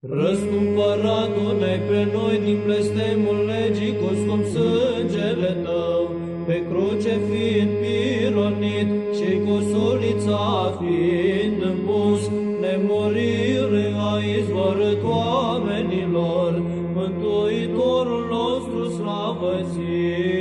Răscumpăratu-ne pe noi din blestemul legii cu scump sângele Tău, pe cruce fiind pironit și cu solița fiind împus, nemurire a izvorât oamenilor, Mântuitorul nostru slavă ție.